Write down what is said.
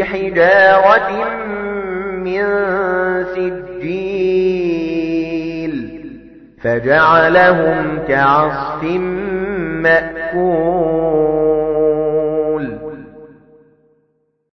بحجارة من سجيل فجعلهم كعصف مأكول.